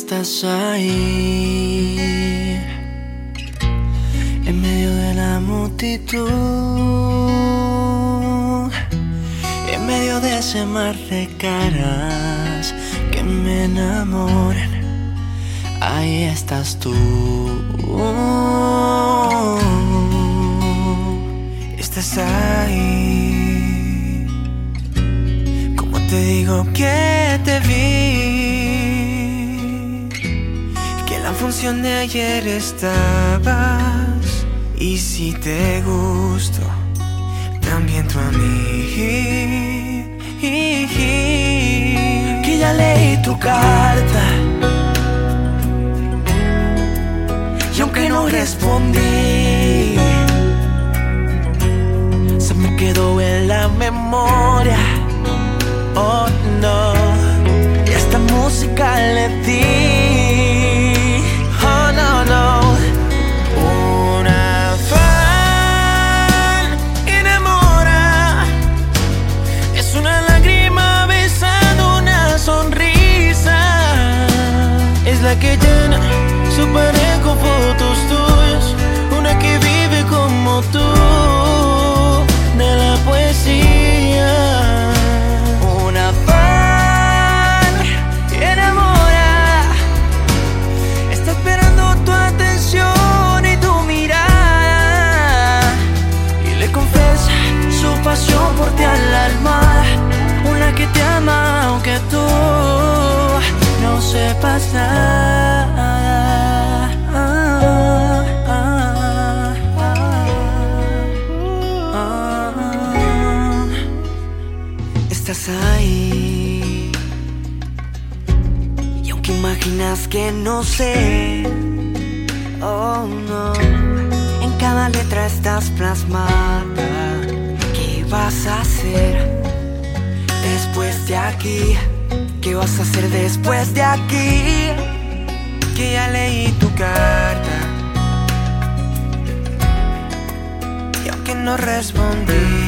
estás ahí, en medio de la multitud, en medio de ese mar de caras que me enamoran, ahí estás tú. Estás ahí, como te digo que te vi, función de ayer estabas y si te gusto, también tú a mí. Que ya leí tu carta y aunque no respondí, se me quedó en la memoria. Oh no, y esta música le di. Que llena su pared con fotos tuyas. Una que vive como tú de la poesía. Una fan enamora. Está esperando tu atención y tu mirada. Y le confiesa su pasión por ti al alma. Una que te ama aunque tú no sepas nada. Ahí. Y aunque imaginas que no sé, oh no, en cada letra estás plasmada. ¿Qué vas a hacer después de aquí? ¿Qué vas a hacer después de aquí? Que ya leí tu carta. Y aunque no respondí,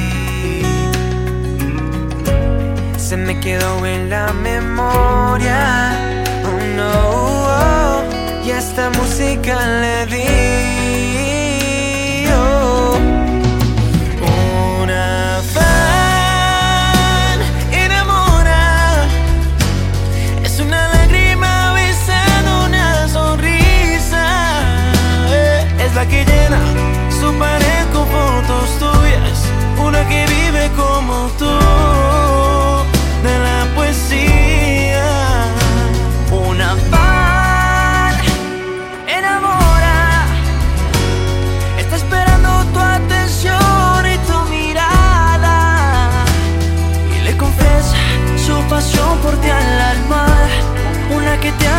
se me quedó en la memoria. Oh no, oh, y esta música le di. oh. Una fan enamora. Es una lágrima besando una sonrisa. Eh, Es la que llena su pared con fotos tuyas. Una que vive como tú que